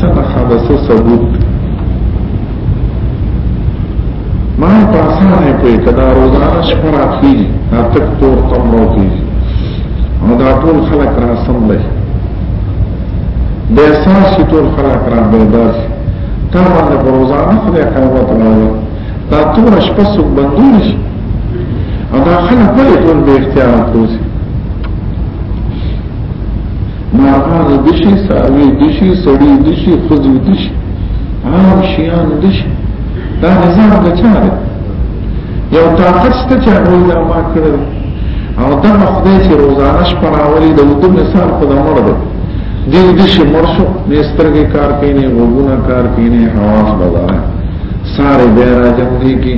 سنه خالص ثبوت ما پاسانه په کدا روزانه شپرا کیږي دا تک تور تم رو کیږي او دا ټول خلک را سم لای د احساس ټول خلک را بیدار تا باندې په روزانه خدای قیامت راوي دا ټول شپه سو بندول شي او دا خلک په ټول به اختیار کوي ماران دشي ساوي دشي سړي دشي خزو دشي عام شيان دشي دا نظام د چاره یو طاقت ست چې هغه دا ما کړل او دا خدای چې روزانه شپه راولي د وته مثال په دمر ده دې دې شي مرشو نسترګې کار کینې وګونه کار کینې حواس بدل سارے بے راجم دی کی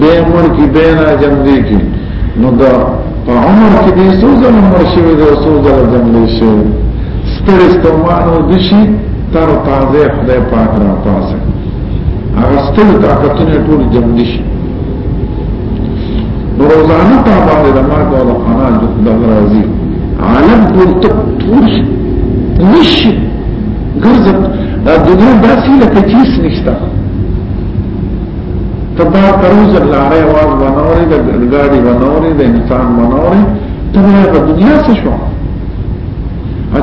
بے مر کی بے راجم دی کی نو دا په عمر کې دې څو ځله مړ شوی دی او څو ځله دملې شوی ستړي ستومان او د شي تر تازه خدای پاک را پاسه هغه ستړي طاقتونه ټول جمع دي شي روزانه تا باندې د مرګ او د فنا د راځي عالم ټول ته ټول شي نشي ګرځي دا دنیا داسې لکه چیس نشته تبا کروز لاره واز بنوري د ګړګاړي بنوري د انسان بنوري تبا په دنیا څه شو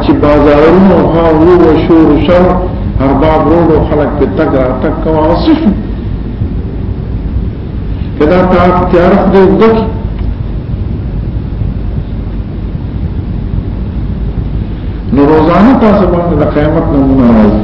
چې بازارونو ها وو او شور شو ارباب روډو خلک په تګ را تک کوا وسو کدا تا تیار دې وګړي نو روزانه تاسو باندې د قیامت نمونه راځي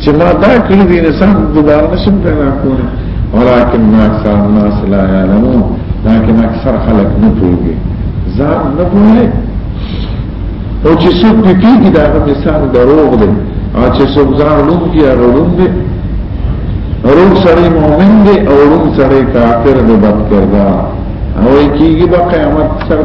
چې ما دا کړی دی انسان دوباره نشم پیدا کولی ولكن اکثر الناس لا يعلمون لكن اکثر خلق نه پوهیږي ځان نه پوهیږي او چې څوک پیږي دا هغه مثال دروغ دی او چې څوک ځان لوم کې هغه لوم دی روح سره مؤمن دی او روح سره کافر دی بد کردار او کیږي به قیامت سره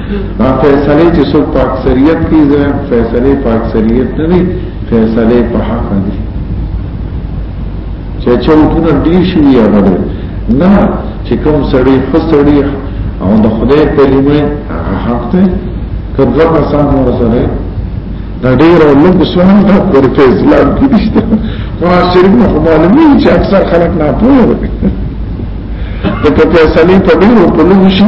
دا فیصله چې څوک په اکثریت کې ځای فیصله په اکثریت نه دي فیصله په حق دي چې چوتونه دي شي یا نه نه چې کوم سړی خسړی او د خدای کلمه هغه حق دی کله په سم ورسره دا ډیر او لږ سوال دا پر فیصله کې نشته قرآن شریف نه معلومي چې اکثر خلک نه پوهیږي د په فیصله په ډیرو په لږ شي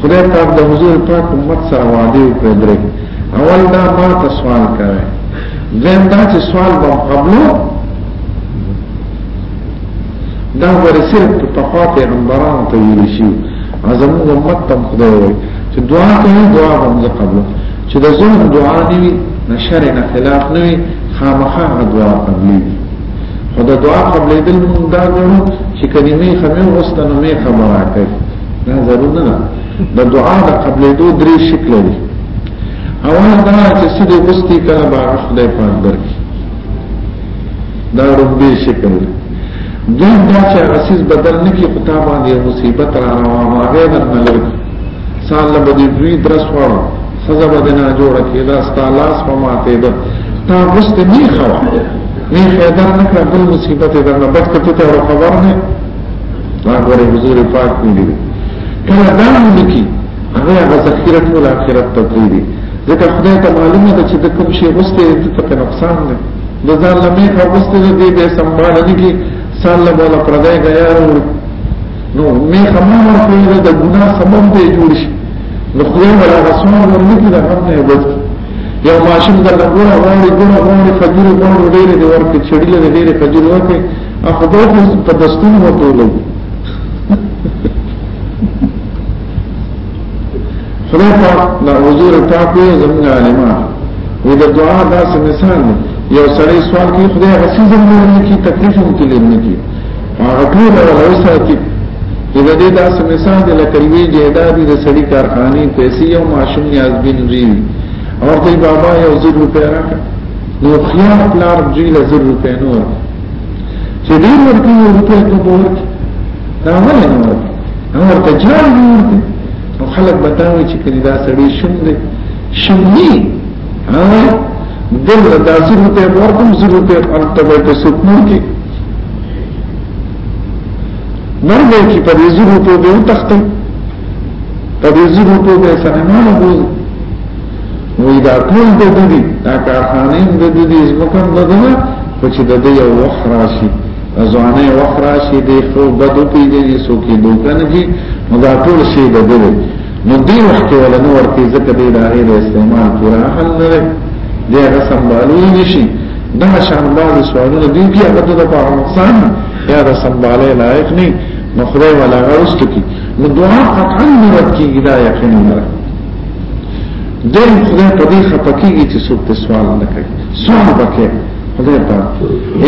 خدای پاک د حضور پاک امت سره وعده وکړه درې اول دا ما ته سوال کوي زم دا چې سوال به قبلو دا ورسره په پخوا پیغمبرانو ته ویل شي زموږ امت ته خدای وایي چې دعا کوي دعا هم زه قبلو چې د زوم دعا نیوي نشر نه خلاف نه وي خامخا دعا قبلي خو د دعا قبلې دل مونږ دا ګورو چې کلمې خمه وسته نو مې خبره کوي دا ضرور نه ده د دعا د قبلې دوه درې شکل دي اول دا چې څه دې وستي کله به خدای پاک درکې دا ربي شکل دی دوی دا چې اساس بدل نه کی خطا باندې مصیبت را روانه هغه نه لري سال له بدی دوی درس وړو خزه بدنه جوړ کېدا ستالاس په ماته ده تا مست نه خوا نه خیدر نه کړ بل مصیبت ده نه بچ کته ته خبر نه دا غره حضور پاک نه دی کله دا لکی هغه هغه ذخیره ټول اخرت ته دی ځکه خدای ته معلومه ده چې د کوم شی غوسته ته په نقصان ده د ځان لمه غوسته دې به سمبال نه کی سال له بوله پردای غیار نو می خمام ورکوي دا د ګناه سبب دی جوړ شي نو خدای ولا رسول ورنکي دا هم نه بچ یو ماشوم د لګور غوړي ګور غوړي فجر غوړي ډېر دی ورکه چړي له ډېر فجر ورکه اخو دوه په دستور وته لګي خدای پاک لا حضور پاک یې زموږ عالمان وې د دعا داسې مثال دی یو سړی سوال کوي خدای غسی زموږ نه کی تکلیف هم تللی نه کی هغه ټول ولا وساتي چې د دې داسې مثال دی لکه یوې جیدادي د سړي کارخانې پیسې یو ماشوم یا ځبین ریوي او ته بابا یو زر روپۍ راکړه نو خیار پلار جی له زر روپۍ نه ورکړي چې ډېر ورکړي یو روپۍ ته به ورکړي دا ولې نه ورکړي نو ورته جار نه ورکړي نو خلک به دا وایي چې کله دا سړی شوم دی شوم دی دل دا زر روپۍ ورکړم زر روپۍ هلته به په سکون کې مرګ چې په دې زړه په دې تختې په دې زړه په دې سره نه وو وی دا ټول د دې دا کارخانه د دې زمکم بدنه خو چې د دې یو وخت راشي ځوانه وخت راشي د خو بدو پیږي سو کې دوکان کې نو دا ټول شی د دې نو دی وخت ولا نو ورته ځکه دی دا غیر استعمال پورا حل نه دی دی هغه سمبالو نشي دا شان بعض سوالونه دی بیا هغه د په نقصان یا د سمباله لایق نه نو خدای ولا غوست کی نو دعا قطعا نه رد کیږي دا یقین نه دی خدای په دې خپکیږي چې څوک سوال نه کوي سوال وکړي خدای پاک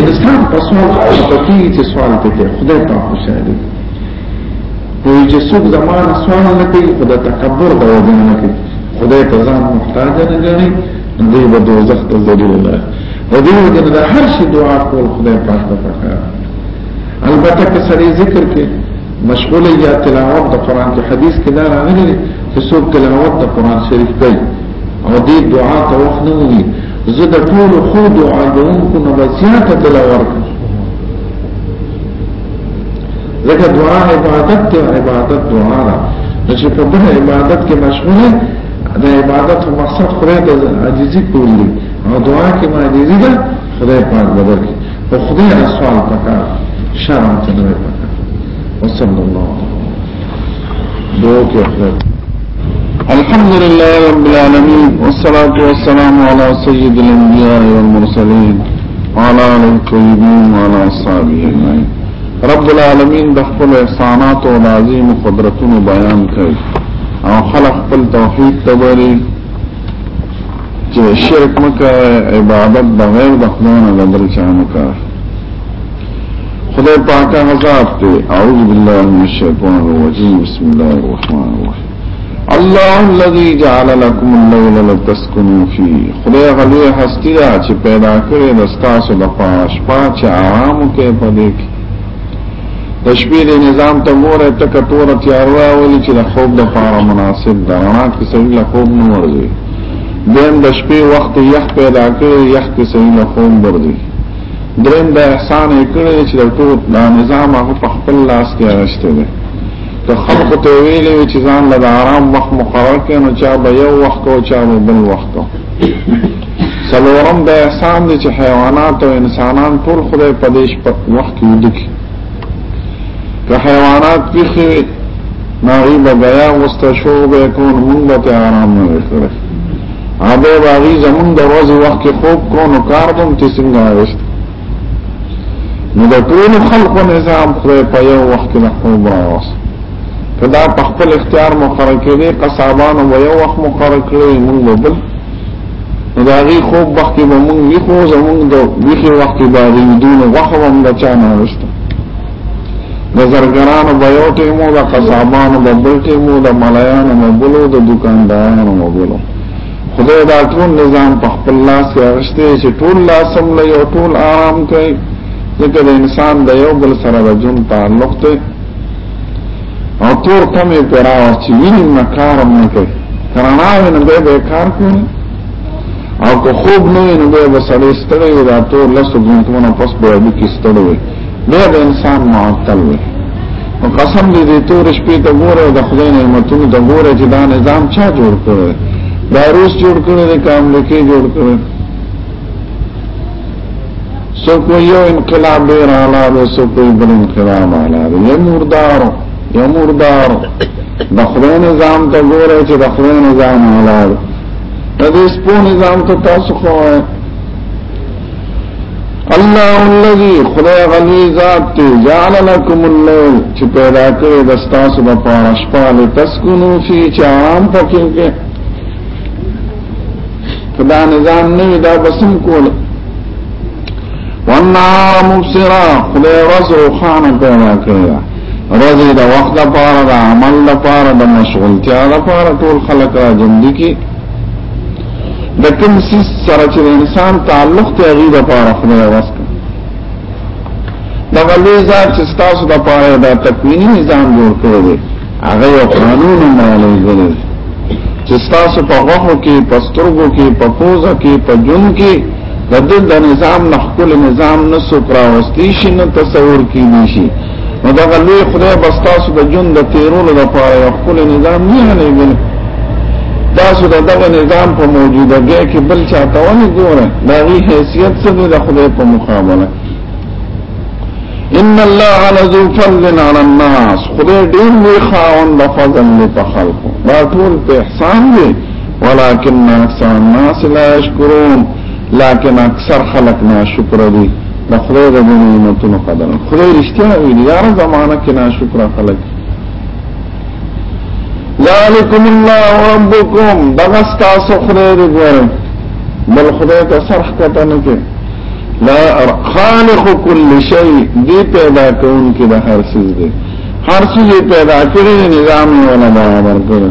انسان په سوال خپکیږي چې سوال کوي خدای پاک خوشاله وی چې څوک زمانه سوال نه کوي خدا تکبر د وجه نه کوي خدای ته ځان محتاج نه ګڼي دوی به دوزخ ته ذلیل نه د دې وجه نه هر شي دعا کول خدای پاک ته پکار البته که سړی ذکر کې مشغول یا تلاوت د قران کې حدیث کې دا راغلی چې څوک تلاوت د قران شریف کوي او دې دعا ته وخت نه وي زه د ټول خو دعا کوم کو نه زیاته تلاوت لکه دعا عبادت ته عبادت دعا را چې په بل عبادت کې مشغوله د عبادت مقصد خدای ته عاجزي کول دي او دعا کې عاجزي ده خدای پاک بدل کی او خدای سوال پکار شرم ته نه پکار وصلی الله الحمد لله رب العالمين والصلاة والسلام على سيد الأنبياء والمرسلين وعلى آله الطيبين وعلى أصحابه أجمعين رب العالمين د خپل احسانات او عظیم قدرتونو بیان کوي او خلق خپل توحید ته وایي چې شرک مکه عبادت بغیر د خدای نه بدل چا مکه خدای پاک هغه ذات دی اعوذ بالله من الشیطان الرجیم بسم الله الرحمن الرحیم الله الذي جعل لكم الليل لتسكنوا فيه خدای غلی هستی دا چې پیدا کړی د تاسو د پاش پاچ آرام کې پدې کې د شپې د نظام ته ګوره تک تور تیار راولي چې د خوب د پاره مناسب ده رڼا کې سړي له خوب نه ورځي دیم د شپې وخت یخ پیدا کړي یخ کې سړي له خوب ورځي دریم دا احسان یې کړی چې د ټول دا نظام هغه په خپل لاس کې راغشته دی که خلکو ته ویلې چې ځان له آرام وخت مقرر کړي نو چا به یو وخت او چا به بل وخت سلورم دا احسان دی چې حیوانات او انسانان ټول خدای په دې شپه وخت کې ودکی که حیوانات پیخي ناغي به بیا وسته شو به کون مونږ ته آرام نه ورکړي هغه باغی زمون د ورځې وخت کې خوب کو نو کار دم چې څنګه راوست نو د ټول خلقو نظام خو په یو وخت کې خوب راوست کدا په خپل اختیار مقرر کړي قصابانو و یو وخت مقرر کړي موږ بل نو دا غي خوب وخت به موږ وی خو زمون د ویخي وخت به غي دون وخت هم د چانه وست د زرګرانو به یو ټیمو د قصابانو به بل ټیمو د ملایانو به بلو د دکاندارانو به بلو خدای دا ټول نظام په خپل لاس کې اغشته چې ټول لاسم له یو ټول آرام کوي ځکه د انسان د یو بل سره د جون تعلق دی او تور کمې پراو چې ویني مکارم نه کوي ترنا نه به به کار کوي او که خوب نه نه به سړی ستړی دا تور لاسو ګونتونه پس به د کې ستړی بیا به انسان معطل وي او قسم دې دې تور شپې ته ګوره د خدای نعمتونو ته ګوره چې دا نظام چا جوړ کړی دا روس جوړ کړی دی که امریکې جوړ کړی سو کو یو انقلاب دی رالا دی سو کو بل انقلاب رالا دی یو مردار یو مردار د خدای نظام ته ګوره چې د خدای نظام رالا دی د دې سپو نظام ته تاسو خو الله الذي خدای غنی ذات ته جعل لكم الليل چې پیدا کړی د تاسو په پاره شپه له تسکونو فی چې آرام پکې کې خدا نظام نه دا بسم کول والنار مبصرا خدای ورځ روخانه پیدا کړی ورځ د وخت لپاره د عمل لپاره د مشغولتیا لپاره ټول خلک را جمع دي د کوم سیس سره چې انسان تعلق ته غي د پاره خدای واسطه دا غلي ځات چې تاسو د پاره دا تکوینی نظام جوړ کړی دی هغه یو قانون مالي دی چې تاسو په غوښو کې په سترګو کې په پوزه کې په جون کې د دې د نظام نحکل نظام نه سپراوستي شي نه تصور کیږي نو دا غلوی خدای بستاسو د جون د تیرولو د پاره یو خپل نظام نه هلېږي تاسو د دغه نظام په موجودګۍ کې بل چاته ونی ګوره دا غي حیثیت څه دی د خدای په مقابله ان الله لذو فضل على الناس خدای ډیر لوی خاوند د فضل له په خلقو دا ټول په احسان دی ولكن اکثر الناس لا يشكرون لکن اکثر خلق ناشکر دي د خدای د نعمتونو قدر خدای رښتیا ویلي یاره زمانہ کې ناشکر خلک ذالکم الله ربکم دغس تاسو خدای دی ګوره بل خدای ته سرخ کته نه کې لا خالق كل شيء دی پیدا کون کې د هر څه دی هر څه پیدا کړی نظام ولا برابر کړی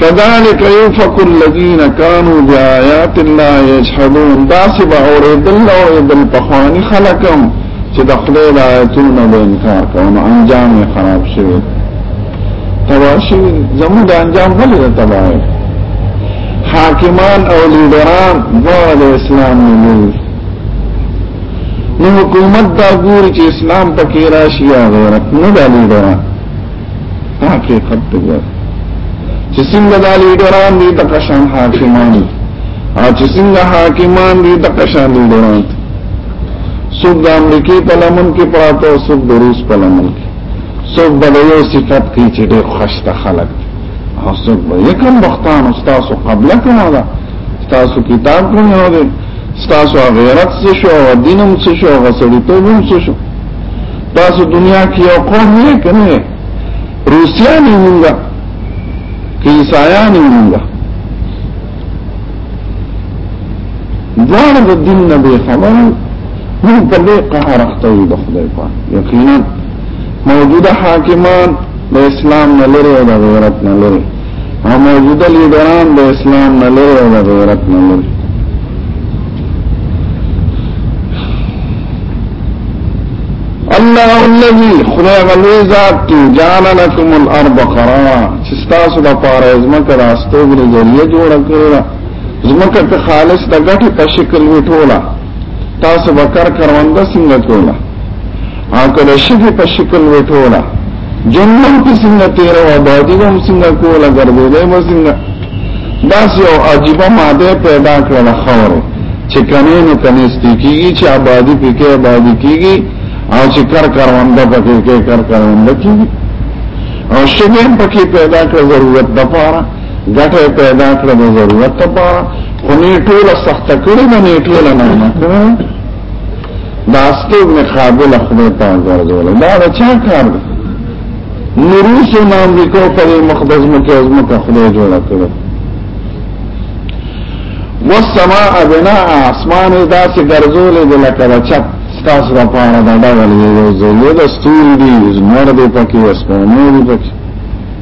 كذلك يفك الذين كانوا بآيات الله يجحدون داسې به اورېدل او اورېدل پخواني خلک هم چې د خدای د آیتونو به انکار کوي نو انجام یې خراب شوی تباه شوی زموږ د انجام ولې د تباه حاکمان او لیډران دواړه د اسلام نه لوي نو حکومت دا ګوري چې اسلام پکې راشي یا غیرت نه د لیډران حقیقت دی چې څنګه د لیډران دي د قشان حاکمان دي او چې څنګه حاکمان دي د قشان لیډران دي څوک د امریکای په لمن کې پراته او څوک د روس په لمن کې څوک به یو صفت کوي چې ډېر خوشته خلک او څوک به یکم بختان استاد قبله کنه دا استاد کتاب کوي او دې استاد غیرت څه شو او دینم څه شو او غسړیتوب هم څه شو تاسو دنیا کې یو قوم نه کنه روسیان موږ کې عیسایان موږ دوار د دین نه به خبر موږ په دې قهر اخته یو د خدای په یقینا موجوده حاکمان د اسلام نه لري او د غیرت نه لري او موجوده لیډران د اسلام نه لري او د غیرت نه لري الله الذي خدای غلوی ذات کی جعل لكم الارض قرارا چې تاسو د پاره زمکه راستو غلي ذریعہ جوړ کړل زمکه ته خالص د غټه په شکل وټولا تاسو بکر کرونده څنګه کوله او کله شفی په شکل وټولا جنم کی څنګه تیر او آبادی هم څنګه کوله ګرځیدې مو څنګه داس یو عجیب ماده پیدا کړل خور چې کنه نه کنه ستکیږي چې آبادی پکې آبادی کیږي او چې کار کاروانده پکې کې کار کاروانده کیږي او شګې پکې پیدا کړ ضرورت د پاره ګټه پیدا کړ د ضرورت د پاره خو نه ټول سخت کړی نه ټول نه نه دا ستوګ می قابل خدای ته ګرځول دا د چا کار دی نوروس او امریکا په مقدس مکه از مکه خدای جوړ کړو والسماء بناء اسمان دا چې ګرځول دي لکه د چپ تاسو را پاره دا ډول یو ځای د ستوري دي زمر دي پکې اسمانونه دي پکې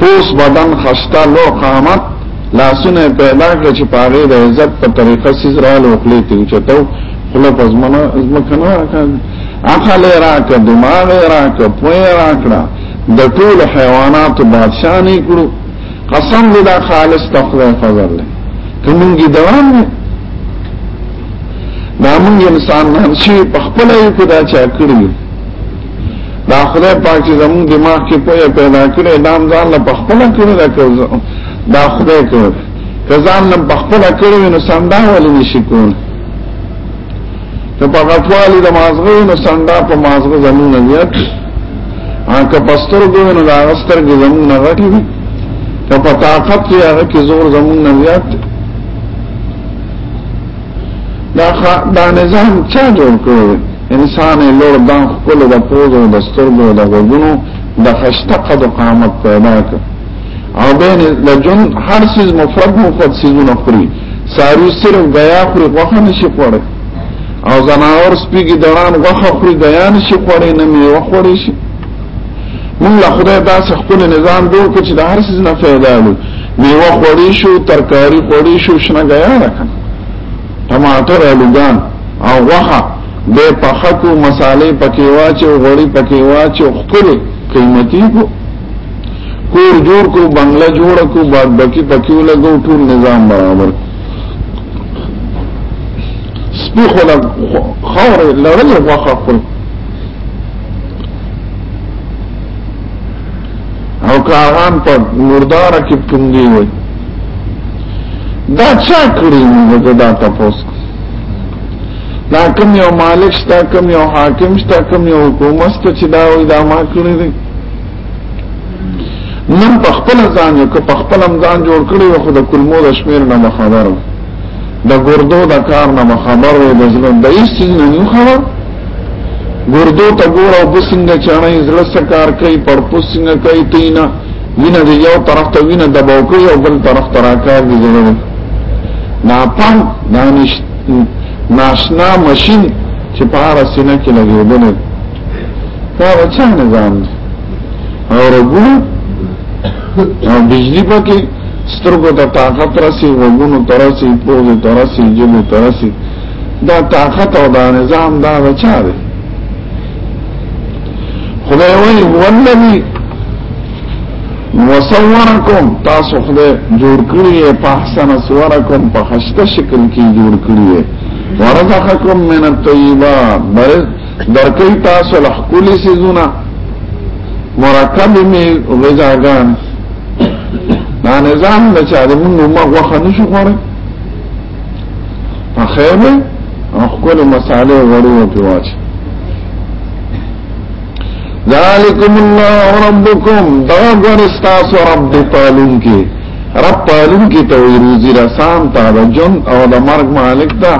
پوس بدن خسته لو قامت لاسونه پیدا کړ چې پاره د عزت په طریقه سیز را لوخلې ته چتو خله پزمنه ازمکنه عقل راک دماغ راک پوی راکړه د ټول حیوانات بادشاہ نه کړو قسم دې دا خالص تقوا فضل له کومږي دوام نه دا موږ انسان نه شي په خپل یو کو دا چا کړی دا خدای پاک چې زموږ دماغ کې پوهه پیدا کړې دا هم ځان له پخپله کړې ده که دا خدای کړې که ځان له پخپله کړې وي نو سنډا ولې نه شي کولی که په غټوالي د مازغه وي نو سنډا په مازغه زموږ نه زیات که په سترګو وي نو د هغه سترګې زموږ نه غټې وي که په طاقت کې هغه کې زور زموږ نه زیات دی دا دا نظام چا جوړ کړو انسان لور دا خپل د پوزو د سترګو د غوګونو د خشته قد قامت پیدا کړ او بین د جن هر سیز مفرد مفرد سیزونه خوري ساری صرف غیا خوري غوخه نشي خوړی او زناور سپیږي دړان غوخه خوري غیا نشي خوړی نه میوه خوړی شي موږ له خدای داسې خپل نظام جوړ کړ چې د هر څه نه فائدہ لري میوه خوړی شو ترکاری خوړی شو شنه غیا راکنه ټماټر الوګان او غوخه به پخکو مصالې پکې واچو غوړي پکې واچو خپل قیمتي کو کور جوړ کو بنگله جوړ کو باد بکی پکې لګو ټول نظام برابر سپي خو خور لړل غوخه خپل او کاغان په مردار کې پوندي وي دا چا کړی نو دا تاسو دا کوم یو مالک شته کوم یو حاکم شته کوم یو حکومت شته چې دا وي دا ما کړی دی نن په خپل ځان یو په خپل ځان جوړ کړی خو د کلمو د شمیر نه خبر د ګردو د کار نه خبر وي د ځل د هیڅ نه خبر ګردو ته ګور او بسنګ چانه زړه سکار کوي پر پسنګ کوي تینا وینه د یو طرف ته وینه د بوکي او بل طرف ته راکار دي زړه نا پام دانش ناشنا ماشين چې په هر سینه کې لګېدل دا وچا نظام دی او رګونه او بجلی پکې سترګو ته طاقت راسي وګونو ترسي پوزې ترسي جلو ترسي دا طاقت او دا نظام دا غچا دی خدای وی هو الذی وصورکم تاسو خدای جوړ کړی په احسن صورکم په خشته شکل کې جوړ کړی ورزقکم من الطیبات بر درکې تاسو له خپل سيزونه مرکب می غذاګان دا نظام بچا د موږ مغه خنشو خوره په خیمه او خپل مساله ورو په واچ ذالکم الله ربکم دا ګور استاسو رب دی پالون کې رب پالون کې ته روزي رسان تا د جون او د مرګ مالک دا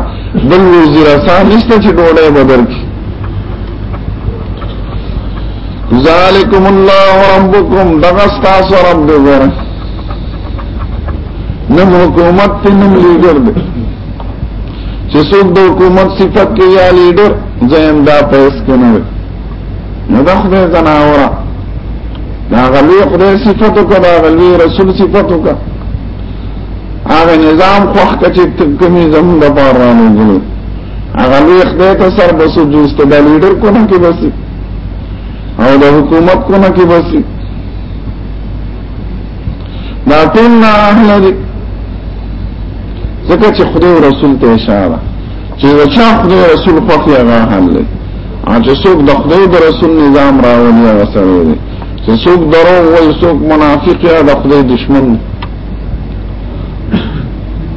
بل روزي رسان نشته چې ډوړې بدر کې ذالکم الله ربکم دا استاسو رب دی ګور نم حکومت تی نم لیڈر دی چه سوک دا حکومت صفت کی یا لیڈر زیم دا پیس کنوی نو دا خدای زناورا دا غلوی خدای صفتو که دا غلوی رسول صفتو که آغا نظام خوخ کچی تکمی زمون دا پار رانو جلو آغا لوی خدای تا سر بسو جوست دا لیڈر کنا کی بسی او دا حکومت کنا کی بسی دا ټول نه اهل دي ځکه چې خدای او رسول ته اشاره چې وچا خدای رسول خو یې هغه حل دی چې څوک د خدای او رسول نظام راولي هغه سره دی چې څوک درو وایي څوک منافق یا د خدای دشمن دی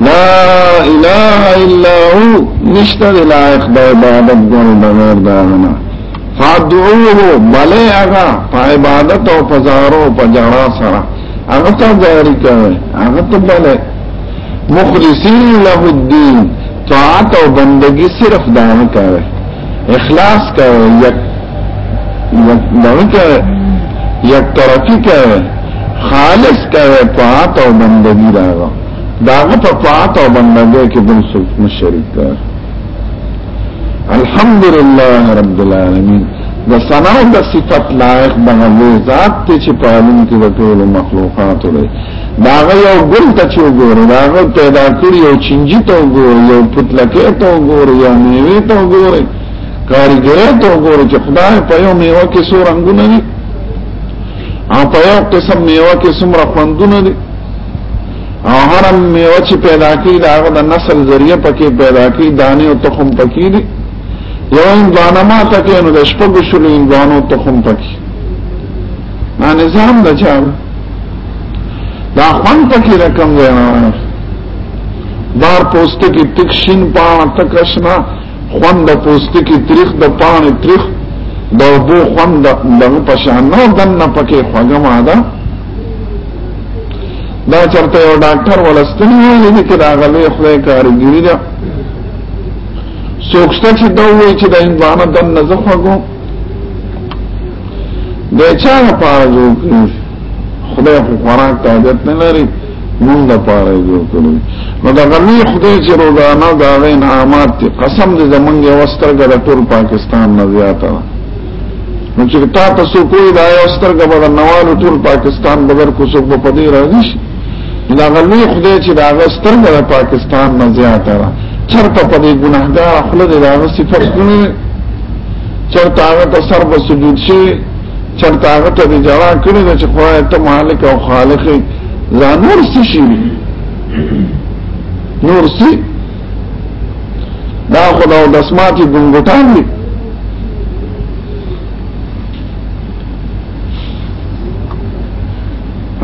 لا اله الا هو نشته لایق د عبادت د بغیر دا نه فادعوه بلې هغه په عبادت او پزارو په جړا سره هغه ته ځاری کوي هغه ته بلې مخلصین له الدين طاعت او بندگی صرف دا نه کوي اخلاص کوي یک یک دغه کوي یک طرفي کوي خالص کوي طاعت او بندگی راغو داغه په طاعت او بندگی کې بل څه مشرک ده الحمدلله رب العالمین د ثنا د صفت لایق بغوی ذات ته چې په عالم کې د ټول مخلوقات لري داغه یو ګل ته چې وګوره داغه پیدا کړی یو چنجي ته وګوره یو پتلکه ته وګوره یو میوه ته وګوره کاریګر ته وګوره چې خدای په یو میوه کې څو رنگونه دي او په یو قسم میوه کې څومره خوندونه دي او هر میوه چې پیدا کړي داغه د نسل ذریعہ پکې پیدا کړي دانه او تخم پکې دي یو انځانه ما ته کې نو د شپږ شلو انځانو تخم پکې دا نظام دا چاو دا خوان پکی رکم دے آنار دار پوستی کی تکشین پانا تکشنا خوان دا پوستی کی تریخ دا پانی تریخ دا بو خوان دا لغو پشان نو دن نا پکی خوگم آدھا دا چرته یو ډاکټر ولستنی ویلي دي چې دا غلې خدای کارګری ده سوکشته چې دا وایي چې د انسان د نزخه د چا لپاره جوړ کړی خدای خو خوراک ته حاجت نه لري مونږ لپاره جوړ کړی نو دا غنی خدای چې روزانه دا غین عامات دي قسم دې زمونږ وسترګه د ټول پاکستان نه زیاته نو چې تا تاسو کوی دا وسترګه به نوالو ټول پاکستان بغیر کو څوک په دې راځي شي دا غنی خدای چې دا وسترګه د پاکستان نه زیاته چرته په دې ګناهګار خپل دې راځي فرق نه چرته هغه ته سر په سجود شي چرته هغه ته د جړا کړی ده چې خدای ته مالک او خالق لا نور څه شي نور څه دا خدای او د اسماتي ګنګټان دي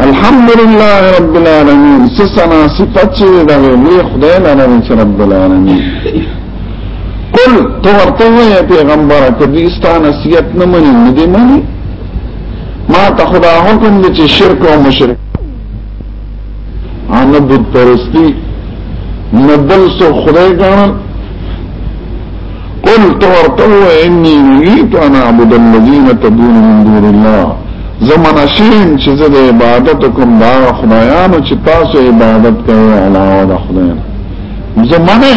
الحمد لله رب العالمين سسنا صفات چې دا ویلې خدای نه نه رب العالمين قل تو ورته وې پیغمبر ته دې ستانه سیات نه منې نه دې منې ما ته خدا حکم دې چې شرک او مشرک ان بت پرستی نبل سو خدای ګان قل تو ورته وې اني نهيت انا عبد الذين تدعون من دون الله زمن شین چې زه د عبادت کوم دا خدایانو چې تاسو عبادت کوئ علاوه د خدایانو زمانه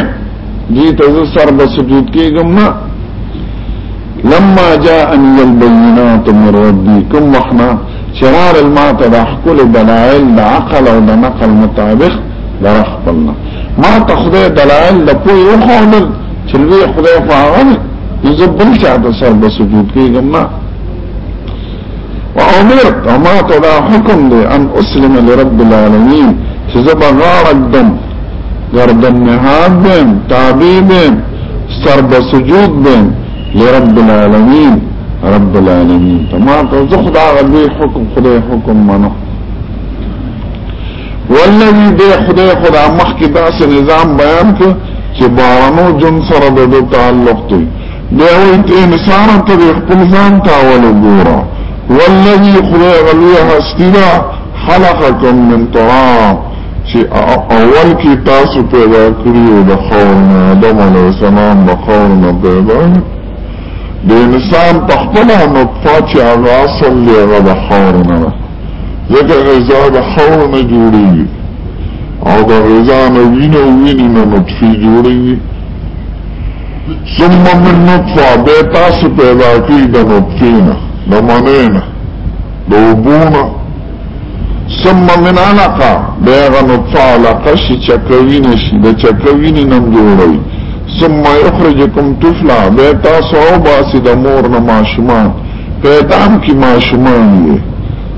دې ته سر به سجود کېږم نه لما جاءني البينات من ربي کوم وخنا شرار المات د خپل دلایل د عقل او د نقل مطابق درخپلنا ما ته خدای دلایل د پوی او خونل چې لوی خدای فاغنه نو زه بل چاته سر به سجود کېږم نه وعمر وما تدا حکم دی ان اسلم لرب العالمین چې زبا غارق دم گردن نهاد بیم تابی بیم سر بسجود بیم لرب العالمین رب العالمین تما تو زخدا غدی حکم خدای حکم منو والذي دی خدای خدا مخکې داسې نظام بیان کړ چې بارانو جن سره د تعلق دی دی وایي ته انسانه ته د خپل ځان تاول وګوره والذي خدای هغه لوی هستی ده خلقکم من تراب چې اول کې تاسو پیدا کړی او د خور نه آدم علیه السلام د خور نه پیدا د انسان په خپل نطفه چې هغه اصل دی هغه د خور نه ده ځکه غذا د خور نه جوړیږي او د غذا نه وینه وینې نه نطفې جوړیږي ثم من نطفه به تاسو پیدا کی د نطفه نه د منې نه د وبونه ثم من علقه به هغه نطفه علقه شي چکوي نشي د چکوي نه نم جوړوي ثم يخرجكم طفلا به تاسو او باسي د مور نه ماشومان پیدا کی ماشومان یې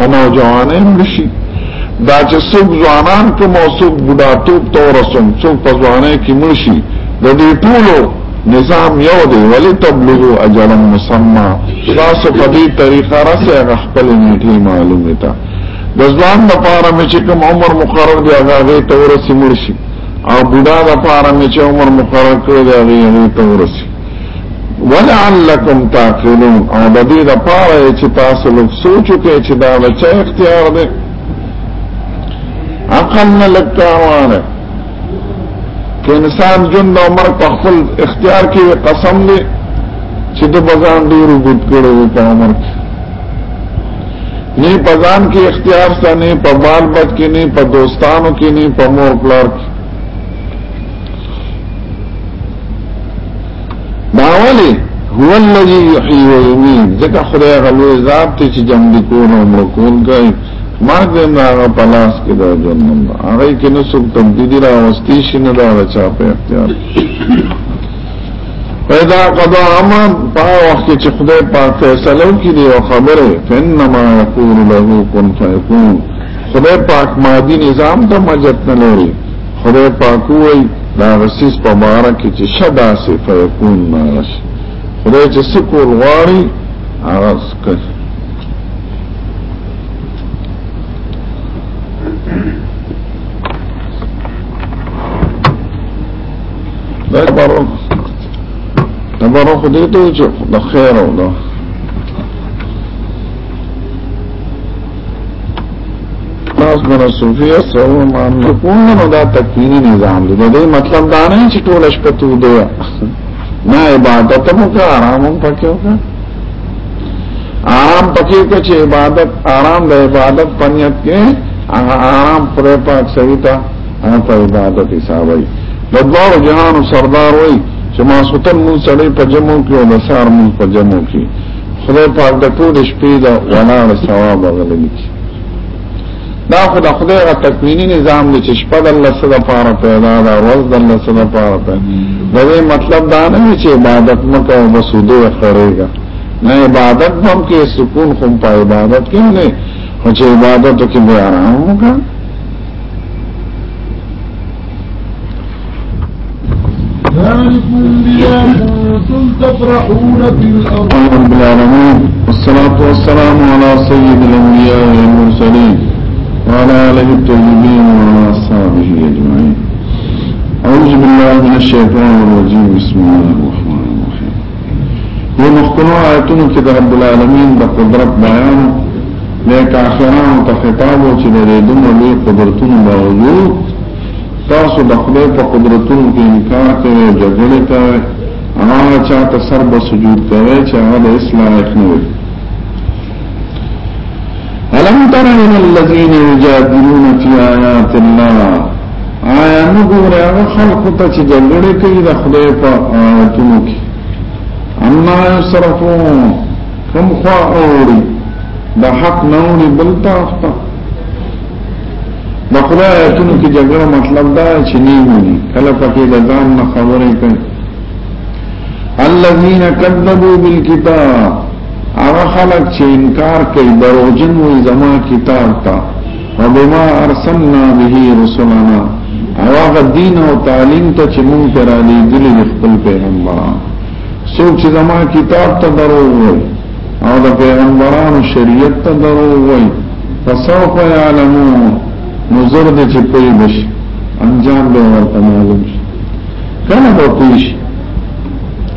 او نوجوانه ملشي دا چې څوک ځوانان کوم او څوک بډاتوب ته ورسوم څوک په ځوانۍ کې مړ شي د دې ټولو نظام یو دی ولې تبلغو اجلا مسمى تاسو په دې طریقه راسه هغه خپل نیټه معلومه تا د ځوان لپاره مې چې کوم عمر مقرر دی هغه غي ته ورسې مړ شي او بډا لپاره مې چې عمر مقرر کړی دی هغه غي ته ورسې ولعلکم تعقلون او د دې لپاره چې تاسو لږ سوچ وکړئ چې دا د چا اختیار دی عقل نه لږ کاروانه که انسان جون د عمر په خپل اختیار کې قسم دی چې د بزان ډیر وګت کړو په عمر کې نه بزان کې اختیار ستنه په بال بد کې نه په دوستانو کې نه په مور پلار کې داولی هو الذي يحيي ويميت ځکه خدای غلو ذات ته چې جمع لیکون او ملکون کوي مرګ دې نه هغه پلاس کې دا جنم هغه کې نو څوک تبدیلی را واستې شي نه دا چا په اختیار پیدا قضا امر په وخت چې خدای پاک فیصله کوي دی او خبره فنما یقول له کن فیکون خدای پاک مادي نظام ته مجد نه لري خدای پاک وایي دا غسیس په باره کې چې شدا سي فیکون نارش خدای چې سکول غواړي هغه سکه دا بارو دا بارو خو دې ته چې د خیر او د تاسو ګره صوفیا سره مان نه کوم نو دا تکوینی نظام دی دا مطلب دا نه چې ټول شپه تو دی نه عبادت مو کا آرام هم پکې وکړه آرام پکې کې چې عبادت آرام د عبادت پنیت کې هغه آرام پر پاک سویتا هغه په عبادت حسابي د دوه جهان سردار وای چې ما سوتن مون سړی په جمعو کې او د سار مون په جمعو کې خدای پاک د ټول شپې د ولاړ ثواب ورغلی کی دا خدا خدای غا تکوینی نظام دی چې شپه د الله سره پاره پیدا ده ورځ د الله سره پاره پیدا دا دې مطلب دا نه چې عبادت مکه او بس دوی خړېږي نه عبادت هم کې سکون خو په عبادت کې نه خو چې عبادت کې به آرام وکړي ذلكم بما كنتم تفرحون في الأرض العالمين والصلاة والسلام على سيد الأنبياء والمرسلين وعلى آله الطيبين وعلى أصحابه أجمعين أعوذ بالله من الشيطان الرجيم بسم الله الرحمن الرحيم یو مخکنو آیتونو کې د رب العالمین د قدرت بیان د کافرانو ته خطاب او چې د دومره لوی قدرتونو باوجود تاسو د خدای په قدرتونو کې انکار کوي جګړه کوي هغه چاته سر به سجود کوي چې هغه د اسلام نه وي ولم تر الى الذين يجادلون في آيات الله آیا نګور هغه خلق ته چې جګړه کوي د خدای په آیاتونو کې اما يصرفون کوم خوا اوري د حق نه اوري بل طرف ته د خدای آیاتونو کې جګړه مطلب دا چې نه وي کله پکې د ځان نه خبرې کوي الذين كذبوا بالكتاب هغه خلک چې انکار کوي دروغجن وي زما کتاب ته وبما ارسلنا به رسلنا هغه دین او تعلیم ته چې مونږ پر علی دلی خپل پیغمبران څوک چې زما کتاب ته درو وي او د پیغمبرانو شریعت ته درو وي فسوف يعلمون نظر دې چې پوي بشي انجام به ورته معلوم شي کله به پوي شي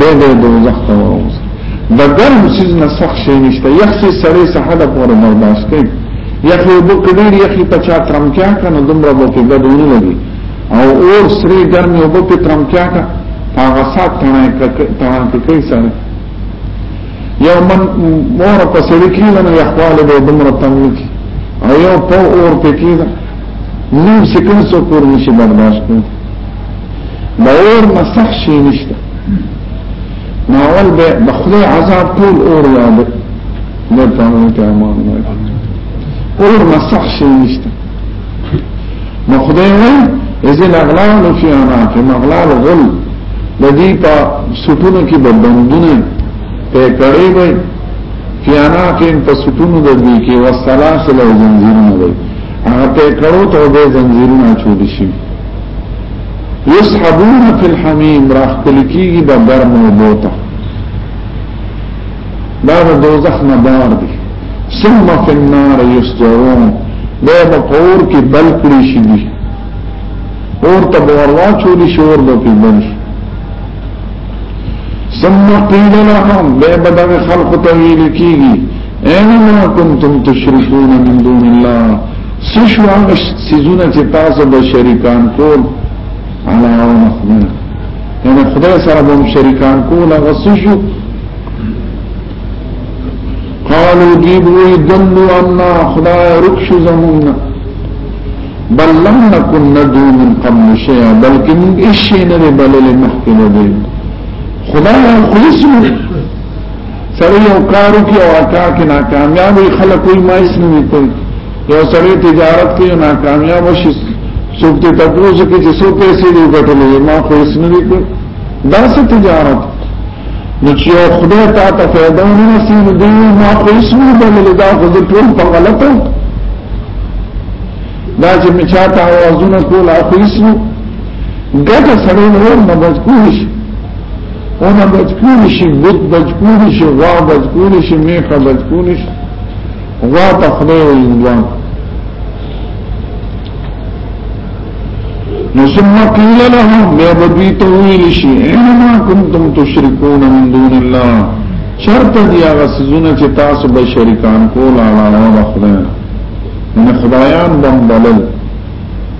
دې دې دوزخ ته وروز د ګرم سیز نه سخت شي نشته یخ سي سړې سحده پورې برداشت کوي یخ یو بک ډیر یخي په چا ترم کیا کنه دومره بو کې بدونه لګي او اور سری ګرم یو بک ترم کیا کا هغه سات تنه تنه کې کوي سره یو من مور په سړی کې لنه یخوال به دومره تنګ کی او یو په اور په کې نه سکن سو پور نشي برداشت کوي نور مسخ شي نشته ناول به د خدای عذاب ټول اور یاد نه پامو ته امان نه اور مسخ شي نشته نو خدای وایي اذن اغلال فی عناق مغلال غل لدی پا سټونو کې بندونه په کړې وي فی عناق په سټونو د دې کې وسلاسل او زنجیرونه وي هغه په کړو ته به زنجیرونه چول شي یسحبون فی الحمیم راخ کلکیږي د ګرمو بوته دا د دوزخ نه بار دي ثم فی النار یسجرون دا په قور کې بل کړی شي دي اور ته وروا چول شي اور به په بل شي ثم قیل لهم به بدغه خلق تویل کیږي اینما کنتم تشرکون من دون الله سشو هغه سيزونه چې تاسو به شریکان کول علاوه مخمن یعنی خدای سره به شریکان کول هغه سشو قالو دی بوی دلو انا خدای رکشو زموننا بل لم نکن ندو من قبل شیع بلکه من اشی نره بلل مخکل دی خدای خویسو سره یو کارو کې او کار کې ناکامیاب وي خلک کوئی ما اس نه کوي یو سره تجارت کې ناکامیاب شي څوک ته تاسو کې چې څو پیسې دی ګټلې ما خو اس نه کوي دا څه تجارت نو چې خدای ته ته فائدہ نه نصیب دی ما خو اس نه بلل دا خو ټول په غلطه دا چې می چاته اوازونه کول اخو اس نه ګټه سره نور نه بچ کوی اونا بچکولی شي بت بچکولی شي غوا بچکولی شي میخه بچکولی شي غوا ته خدای ویندوان نو ثم قیل لهم بیا بدوی تویل شي اینما کنتم تشرکون من دون الله شرط دی هغه سزونه چې تاسو به شریکان کول علاوه خدای نه خدایان بم بلل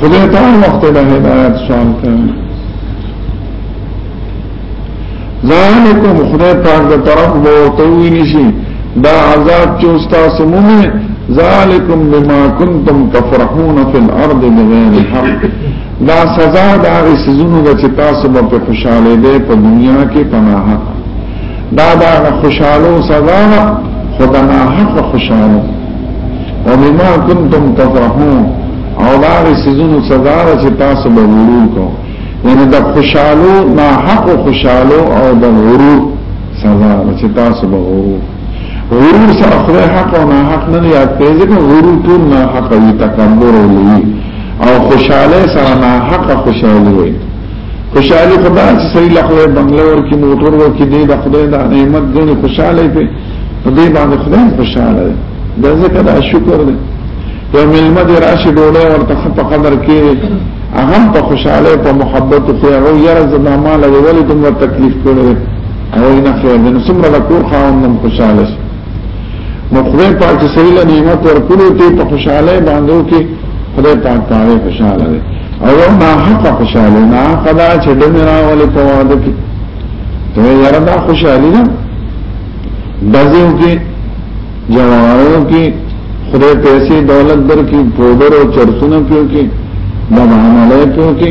خدای ته هر وخت له هدایت سوال کوي ذالکم خدای پاک د طرف ورته وی نشي دا عذاب چې استاد سمونه ذالکم بما کنتم تفرحون فی الارض بغیر الحق دا سزا دا غي سيزونو د چې تاسو په خوشاله دي په دنیا کې پناه دا دا خوشحالو سزا خدا نه حق خوشحالو او بما کنتم تفرحون او دا سيزونو سزا چې تاسو به ورور کو یعنی دا خوشحالو نه حق خوشحالو او دا غرور سزا چې تاسو به ورور غرور سره خدای حق او نه حق نه یاد کوي ځکه غرور ټول نه حق وي تکبر وي او خوشاله سره نه حق خوشاله وي خوشحالي خدا چې سړي له خدای بنگله ورکی موټر ورکی دی د خدای د نعمت ګڼي خوشاله په دې باندې خدای خوشاله دی دا ځکه دا شکر دی یو ملمه دی راشي ډوړې ورته په قدر کې هغه په خوشاله په محبت کې هغه یره زما مال ولې دومره تکلیف کړو او نه خیر نو څومره د کور خاوندم خوشاله شي نو خدای پاک چې سړي له نعمت ورکړو ته په خوشاله باندې کې خدای پاک پاره خوشاله دی او یو نه حق خوشاله نه قدا چې د میرا ولې په واده کې ته یاره دا خوشالي نه دزیو کې جوارو کې خدای پیسې دولت در کې پودر او چرسونه پیو کې د معاملې پیو کې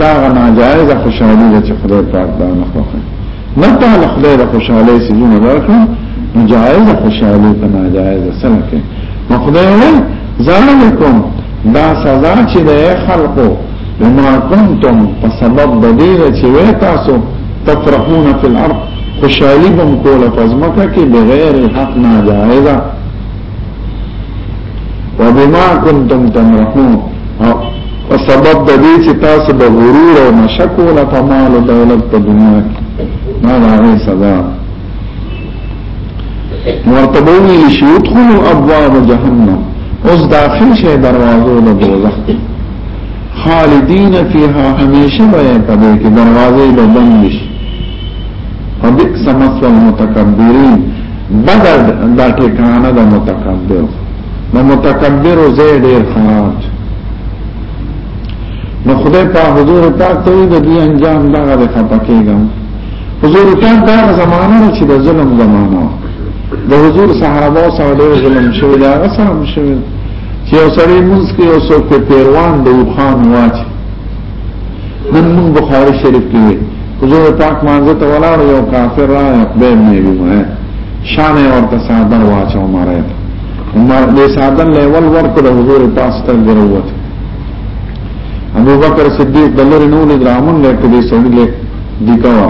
دا ناجایز خوشالي چې خدای پاک دا نه خوښه نتا له خدای د خوشاله سيزونه درکړه نو جایز خوشاله ته ناجایز سلکه نو خدای وایي ذالکم دا سزا چې د خلقو وما كنتم په سبب د دې چې وې تاسو تفرحون فی الارض خوشالي بم کوله پزماکه کې بغیر حق ناجایزه وبما كنتم تمرحون او سبب د دې چې تاسو د غرور او نشکو له کمال دولت په دنیا کې نه راغی سزا مرتبه وی شي ادخلوا ابواب جهنم اوس داخل شي دروازو د دوزخ خالدین فیها همیشه به په دې کې دروازې به بند شي فبئس مثوى المتکبرین بدر دا ټکانه د متکبر د متکبر زې ډېر خراب نو خدای په حضور پاک ته د دې انجام دا غره خپکېږم حضور پاک دا زمانہ چې د ظلم زمانہ د حضور صحابه سره ډېر ظلم شوی دا سره شوی چې یو سړی موږ کې یو څوک پیروان د وخان واچي نن موږ بخاری شریف کې وي حضور پاک مانځه ته ولاړ یو کافر را به مې ویمه شان ورته صادر واچو ماره عمر دې صادر لیول ورکړ حضور پاک ستل دروت ابو بکر صدیق دلری نو له درامن له دې سړي له دیکوا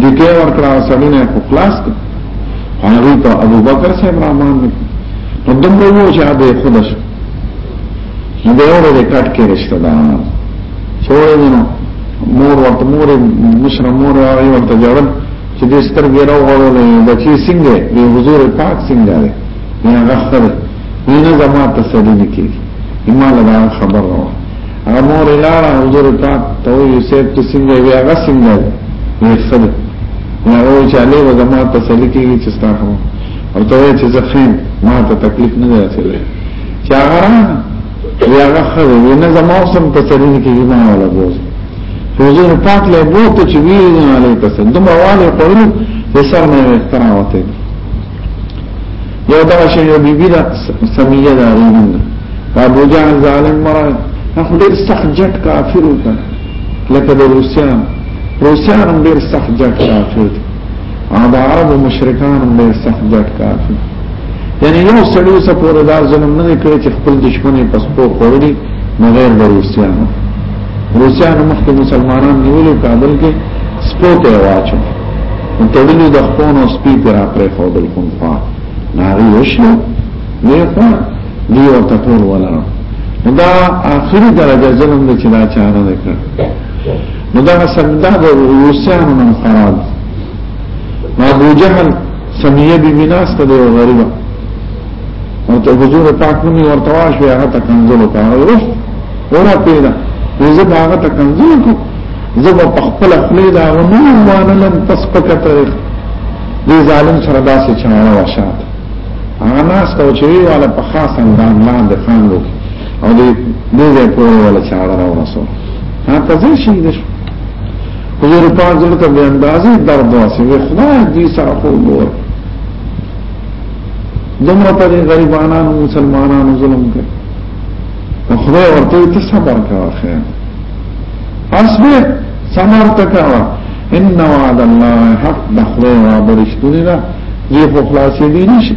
دیکې ورکړ سړي نه په کلاس کې هغه ته ابو بکر صاحب رحمان نو دمره وو چې هغه خودش نو به یو ورځ کټ کې رشتہ دار څوړې نه مور ورته مور مشره مور هغه ورته جوړل چې د سترګې راو غړولې بچي څنګه د حضور پاک څنګه دی نه غخره نه زما تسلی نکي ایمان له خبر راو هغه مور لاړه حضور پاک ته یې سیب ته څنګه وی هغه څنګه دی نه خبر نه او چې علي زما تسلی کیږي چې ستاسو او ته وایې چې زه خیم ما ته تکلیف نه دی رسېدلی چې هغه رانه وي هغه ښه دی وي نه زما اوس هم تسلي نه کېږي ما وله بوځي حضور پاک له بوته چې ویلي نه علی تسلي دومره والې خوړلي چې سر نه یې ویښته راوتی یو دغه شی یو بیبي ده سمیه ده هغې نوم ده په ابوجهل ظالم مرای هغه ډېر سخت جټ کافر وکړ لکه د روسیانو روسیان هم ډېر سخت جټ کافر دي او دا عرب و مشرکان هم لیر سخت جد کار شو یعنی یو سړیو سا پورا دا ظلم نمی کرے چه خپل دشمنی پس پو خوری مغیر دا روسیانو روسیانو مخت مسلمانان نیولو کابل کې سپو ته واچو تړلو د خپونو سپی پر اپره خودل کوم پا ناری وشلو نیخوا دیو تطور ولرم دا آخری درجه ظلم دی چه دا چاره دی کرد نو دا سمدا د روسيانو نن خراب ما ابو جهل سميه بي مناس ته دی غریبه ورته حضور پاک نومي ورته واشو هغه ته کنزل وکړ اوس ورا پیدا زه دا هغه ته کنزل کو زه په خپل خپل دا ونه وانه لم تسبقه تاریخ دې ظالم سره داسې چانه وشات هغه ناس ته چې والا په خاص اندام لاندې خان وکړي او دې دې په ولا چاره راوړسو ها تزه شي دې حضور پاک زړه ته به اندازې درد واسي وي خدای دې سره خو ګور دومره په غریبانو مسلمانانو ظلم کوي خدای ورته ته صبر کوه خیر اصبر صبر تکوا ان وعد الله حق دخوه وعبرشتونی را زیخو خلاصی دی نشی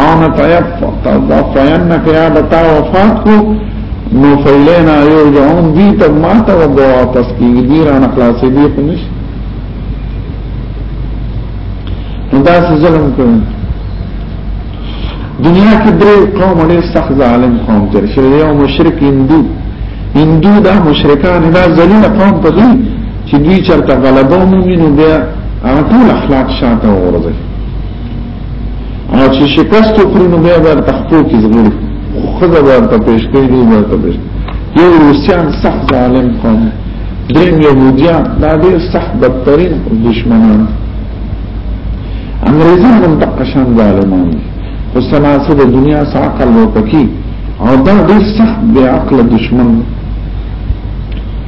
او نه تیفین کیا بتا وفات کو نو فیلینا یو جعون دی تب ما تا و دعا تسکیگی دی رانا خلاسی دی خونش دا سی ظلم کرن دنیا کې درې قوم ډېر سخت ظالم قوم تر شي یو مشرک هندو هندو دا مشرکان دا ذلیل قوم په دې چې دوی چرته غلبه ومني نو بیا هغه ټول اخلاق شاته ورځي او چې شکست وکړي نو بیا ورته خپل کې زغلي خدای ورته پیش کوي دی ورته پیش یو روسیان سخت ظالم قوم دریم یهودیان دا ډېر سخت بدترین دشمنان انګريزان هم تقشان ظالمان دي خو سناسه د دنیا سره عقل وپکی او دا ډېر سخت بے عقل دشمن دی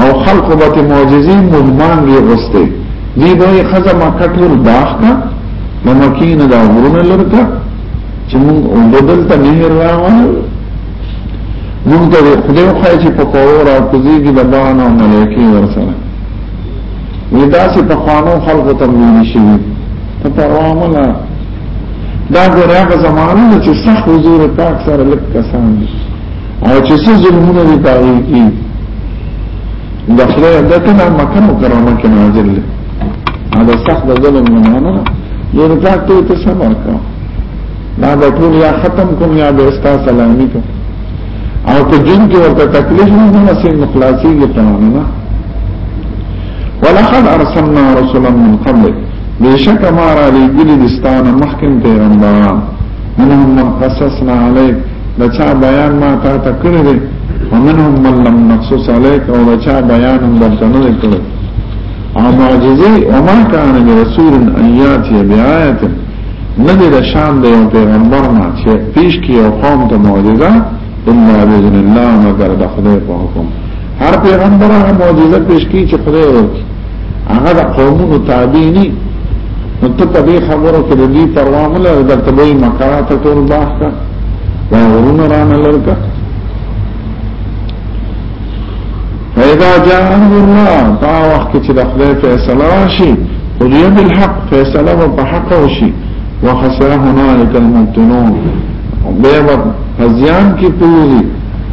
او خلق بات معجزی مهمان دی غسته دی بای خزا مکه ټول باغ کا د مکین دا غرونه لرکا چې مونږ اولدل ته نهر راوړل مونږ ته خدای خو چې په پاور او کوزيږي د بان او ملایکی ورسره ودا چې په خوانو خلق ته ویل شي ته پروامله دا ګره په زمانه چې صح حضور پاک سره لکه کسان دي او چې څه ظلمونه دي پاغي کی د خدای د کنا مکه مکرمه کې نازل دي دا سخت د ظلم نه نه یو پاک ته ته صبر کا دا د ټول یا ختم کوم یا به استا سلامي کو او ته جن کې ورته تکلیف نه نه سي مخلاصي کې تمام نه ولقد ارسلنا رسلا من قبل بشک ما را لګل دستانه مخکم پیغمبران منهم من قصصنا عليك دا چا بیان ما تا ته کړی دی ومنهم من لم نقصص عليك او دا چا بیان هم درته نه دی کړی او معجزه وما كان لرسول ان ياتي بآية ندی د شان د یو پیغمبر نه چې پیش کی او قوم ته معجزه الا باذن الله مگر د خدای په حکم هر پیغمبر هغه معجزه پیش کی چې خدای ورکړي هغه د قومونو تابع نه نو ته په دې خبرو کې د دې پروا نه لرې د تبوی مکرات ټول باغ کا دا ورونه رانه لرکا فإذا جاء أمر الله تا وخت چې د خدای فیصله راشي او دې بالحق فیصله په حق وشي وخسر هنالك المبتلون بیا به هزیان کې پروزي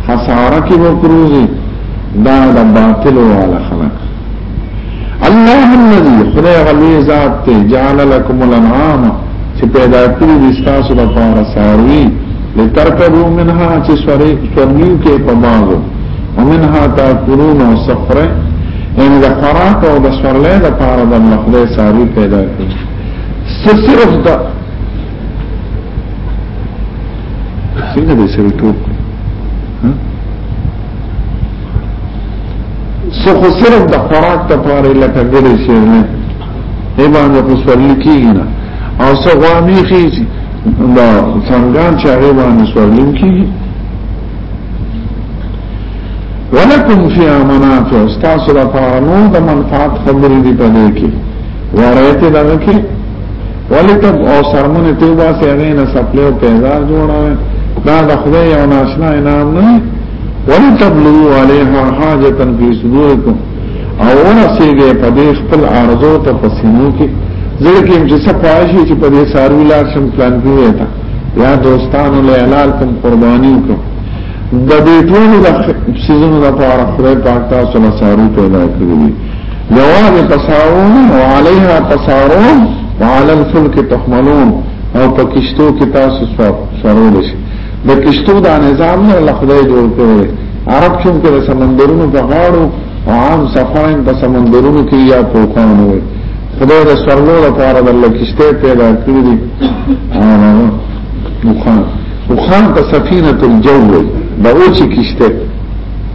خساره کې به پروزي دا د باطل والا خلک الله الذي خدای غلی ذات ته جعل لكم الانعام چې پیدا کړی د تاسو لپاره ساروی لترکبو منها چې سوري سورنیو کې په باغو ومنها تاکلون او سفره ان د خوراک او د سورلې لپاره د الله خدای ساروی پیدا کړی صرف دا څنګه دې سره ټوک سو خو صرف د خوراک ته پاره لکه ګړې شي نه ای باندې خو سورلی کیږي نه او سو غوامی خيږي دا څنګه چې هغه باندې سورلی کیږي ولکم فی منافع استاسو لپاره نو د منفعت خبرې دی په دې کې ورایته دا کې ولکم او سرمنه ته واسه غین سپلو پیدا جوړه دا د خدای او ناشنا انعام نه ولتبلو علیها حاجتا فی صدورکم او ورسیږي په دې خپل ارزو ته پسینو کې ځکه چې صفایشي چې په دې سارو لار شم پلان کیږي تا یا دوستانو له اعلان کوم قرباني وکړو د دې ټول د سيزونو لپاره خدای پاک تاسو له سارو پیدا کړی جواب تسارون وعليها تسارون وعلى الفلك تحملون او په کشتو کې تاسو سوارول شي د کشتو دا نظام نه الله خدای جوړ کړی عرب چون کې سمندرونو په غاړو او عام سفرین په سمندرونو کې یا پوکانو وي خدای د سرلو لپاره د الله کشته پیدا کړی دي مخان مخان په سفینه الجو د اوچ کشته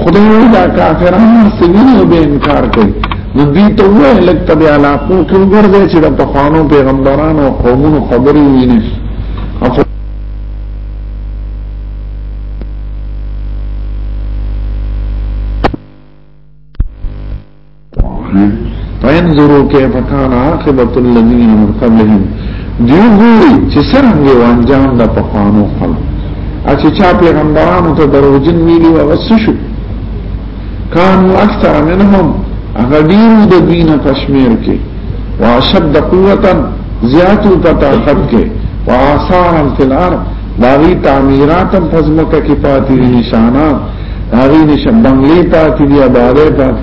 خدای وی دا کافران سوینه او به انکار کوي نو دې ته وای لکه تبع علاقو کې وګرځي چې د پخوانو پیغمبرانو او قومونو خبرې ویني فینظروا کیف کان عاقبت الذین من قبلهم دیو ګوري چې څنګه یو انجام د پخوانو خلک چې چا پیغمبرانو ته دروژن ویلي و غس شو کانو اکثر منهم هغه ډیر د دین کشمیر کې واشد قوتا زیاتو په طاقت کې واثارا فی الارض داغی تعمیراتم پزمکه کی پاتی نشانات هغه نشه بنگلې پاتې دی آبادې پاتې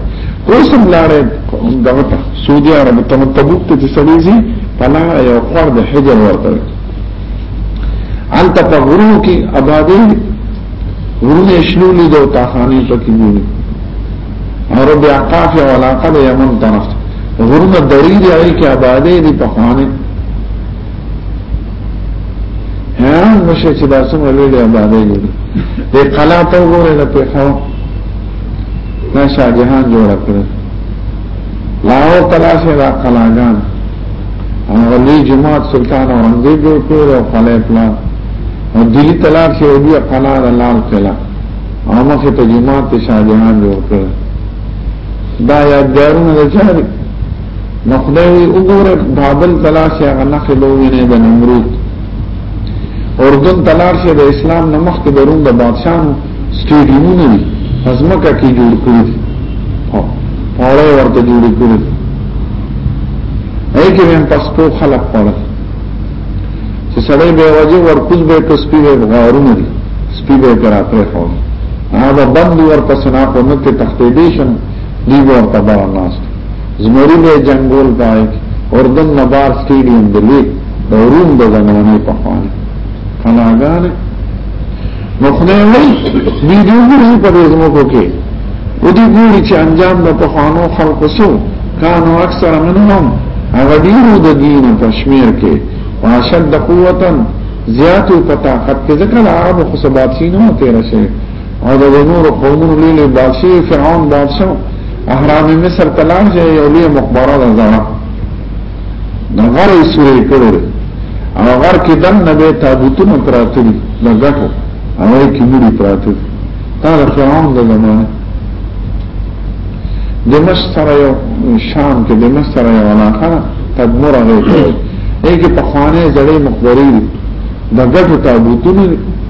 اوس هم لاړې دغه ته سعودي عرب ته تبوک ته سړيزي پلا یو خور د حجر ورته انت په غرو کې آبادې غرونه شلولې د تاخاني پکې دي عرب عقاف او علاقه د یمن طرف غرونه درې دی کې آبادې دي په خوانه حیران بشه چې دا څومره لوی آبادی جوړي دې قلا ته وګوره د پیښو نه شاه جهان جوړ کړ لاو قلا سه را قلاګان هغه لوی جماعت سلطان اورنګزیب جوړ کړ او قلعه پلا او دلی تلار سه وګي قلا د لال قلا هغه ته جماعت شاه جهان جوړ کړ دا یادګارونه د چاري نو خدای وی وګوره بابل تلار شي هغه نخلو ویني د نمرود اردن تلار شي د اسلام نه مخکې د روم د بادشاہانو سټیډیمونه دي ازمکه کې جوړ کړی او پاړه ورته جوړ کړی اې کې هم پاسپو خلق پاړه چې سړی به وځي ورکوز به په سپي به غارونه دي سپي به پر اپره خو هغه بند ورته سنا په نو کې تختې دي شنه دی ورته بار ناس زمری به جنگول پای اردن نبار سټیډیم د لیک د روم د زمانه په خوانه فناګان نو خدای وایي دی دی ګوري په دې زموږ کې او دی ګوري چې انجام د په خوانو خلکو سو کانو اکثر منهم هغه ډیرو د دین په شمیر کې واشد قوتن زیاتو په طاقت کې ځکه عرب خو سبات سینو تیر شي او د نور قومونو لیلې بادشي فرعون بادشو احرام مصر تلان چې یو لوی مقبره ده زړه د غره سورې کړې او غر کې دن نه به تابوتونه پراته دي د غټو او یې کې مړي پراته دي دا د فرعون د زمانه د مصر سره یو شام کې د مصر سره یو علاقه تدمر هغه کې په خوانه ځړې مقبره دي د غټو تابوتونه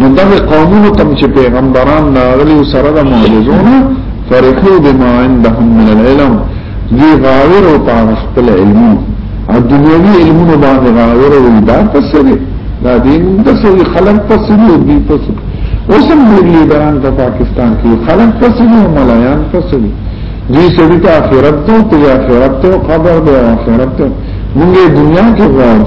نو دا قومونو تم چې پیغمبران راغلي او سره د معجزونو فرحو بما عندهم من العلم دی غاور او پاغ خپل علمونو او دنیوي علمونو باندې غاور او دا تسری دا دین تسری خلق تسری او دی تسری اوسم دی لیبران د پاکستان کې خلق تسری او ملایان تسری دی سړي ته آخرت ته او ته آخرت ته قبر دی آخرت ته موږ دنیا کې غواړو